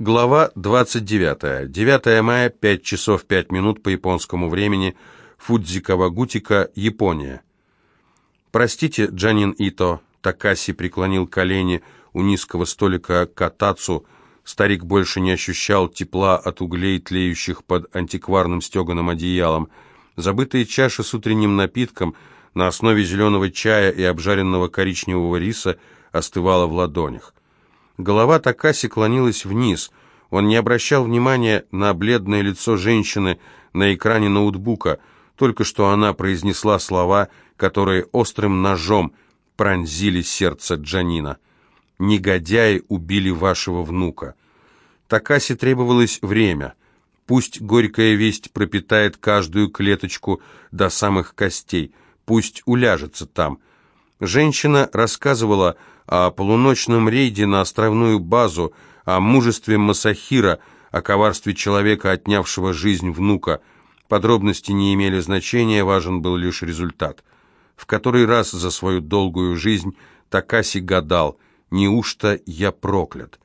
Глава 29. 9 мая, 5 часов 5 минут по японскому времени, Фудзикава-Гутика, Япония. «Простите, Джанин Ито», — Такаси преклонил колени у низкого столика Катацу. Старик больше не ощущал тепла от углей, тлеющих под антикварным стеганым одеялом. Забытые чаши с утренним напитком на основе зеленого чая и обжаренного коричневого риса остывала в ладонях. Голова Такаси клонилась вниз. Он не обращал внимания на бледное лицо женщины на экране ноутбука. Только что она произнесла слова, которые острым ножом пронзили сердце Джанина. «Негодяи убили вашего внука». Такаси требовалось время. Пусть горькая весть пропитает каждую клеточку до самых костей. Пусть уляжется там. Женщина рассказывала о полуночном рейде на островную базу, о мужестве Масахира, о коварстве человека, отнявшего жизнь внука. Подробности не имели значения, важен был лишь результат. В который раз за свою долгую жизнь Такаси гадал, неужто я проклят?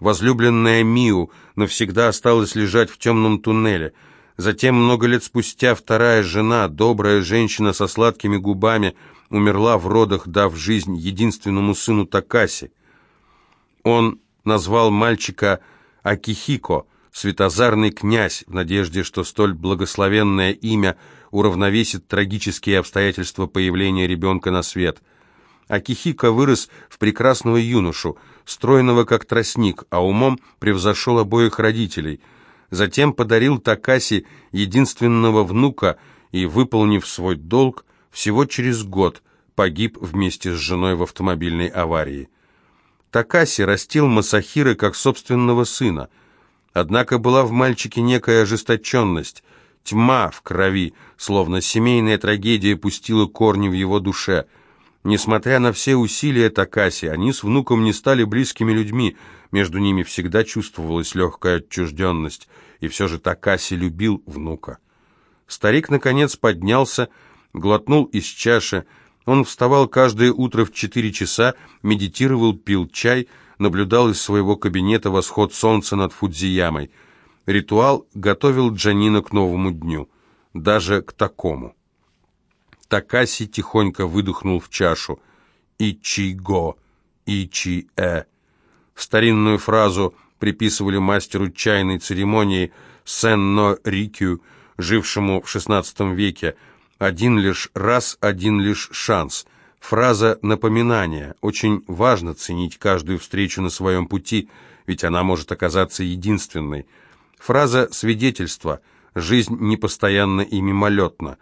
Возлюбленная Миу навсегда осталась лежать в темном туннеле. Затем, много лет спустя, вторая жена, добрая женщина со сладкими губами – умерла в родах, дав жизнь единственному сыну Такаси. Он назвал мальчика Акихико, светозарный князь, в надежде, что столь благословенное имя уравновесит трагические обстоятельства появления ребенка на свет. Акихико вырос в прекрасного юношу, стройного как тростник, а умом превзошел обоих родителей. Затем подарил Такаси единственного внука и, выполнив свой долг, всего через год погиб вместе с женой в автомобильной аварии. Такаси растил Масахира как собственного сына. Однако была в мальчике некая ожесточенность, тьма в крови, словно семейная трагедия пустила корни в его душе. Несмотря на все усилия Такаси, они с внуком не стали близкими людьми, между ними всегда чувствовалась легкая отчужденность, и все же Такаси любил внука. Старик, наконец, поднялся, глотнул из чаши. Он вставал каждое утро в четыре часа, медитировал, пил чай, наблюдал из своего кабинета восход солнца над Фудзиямой. Ритуал готовил Джанина к новому дню, даже к такому. Такаси тихонько выдохнул в чашу. «Ичи-го», «Ичи-э». Старинную фразу приписывали мастеру чайной церемонии Сенно-Рикю, жившему в XVI веке, один лишь раз, один лишь шанс. Фраза напоминания. Очень важно ценить каждую встречу на своем пути, ведь она может оказаться единственной. Фраза свидетельства. Жизнь непостоянна и мимолетна.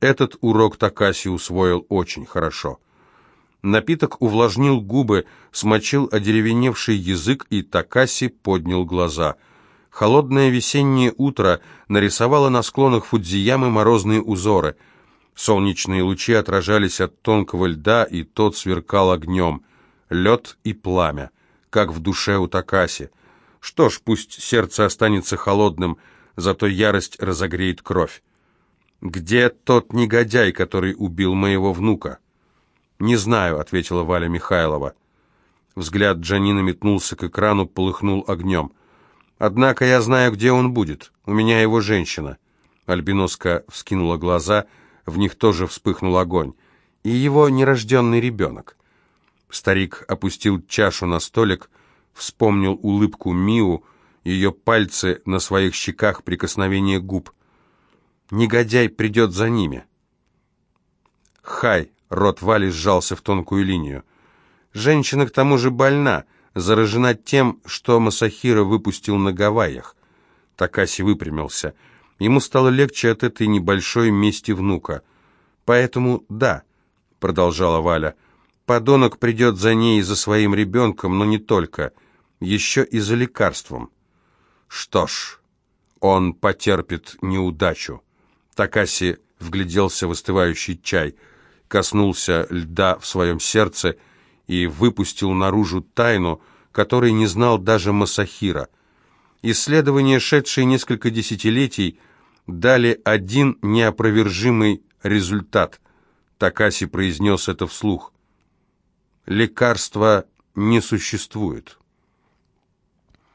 Этот урок Такаси усвоил очень хорошо. Напиток увлажнил губы, смочил одеревеневший язык, и Такаси поднял глаза. Холодное весеннее утро нарисовало на склонах Фудзиямы морозные узоры – Солнечные лучи отражались от тонкого льда, и тот сверкал огнем. Лед и пламя, как в душе у Такаси. Что ж, пусть сердце останется холодным, зато ярость разогреет кровь. «Где тот негодяй, который убил моего внука?» «Не знаю», — ответила Валя Михайлова. Взгляд Джанина метнулся к экрану, полыхнул огнем. «Однако я знаю, где он будет. У меня его женщина». Альбиноска вскинула глаза — в них тоже вспыхнул огонь, и его нерожденный ребенок. Старик опустил чашу на столик, вспомнил улыбку Миу, ее пальцы на своих щеках, прикосновение губ. Негодяй придет за ними. Хай, рот Вали сжался в тонкую линию. Женщина к тому же больна, заражена тем, что Масахира выпустил на Гавайях. Такаси выпрямился — Ему стало легче от этой небольшой мести внука. «Поэтому да», — продолжала Валя, — «подонок придет за ней и за своим ребенком, но не только, еще и за лекарством». «Что ж, он потерпит неудачу». Такаси вгляделся в остывающий чай, коснулся льда в своем сердце и выпустил наружу тайну, которой не знал даже Масахира. Исследования, шедшие несколько десятилетий, дали один неопровержимый результат. Такаси произнес это вслух. Лекарства не существует.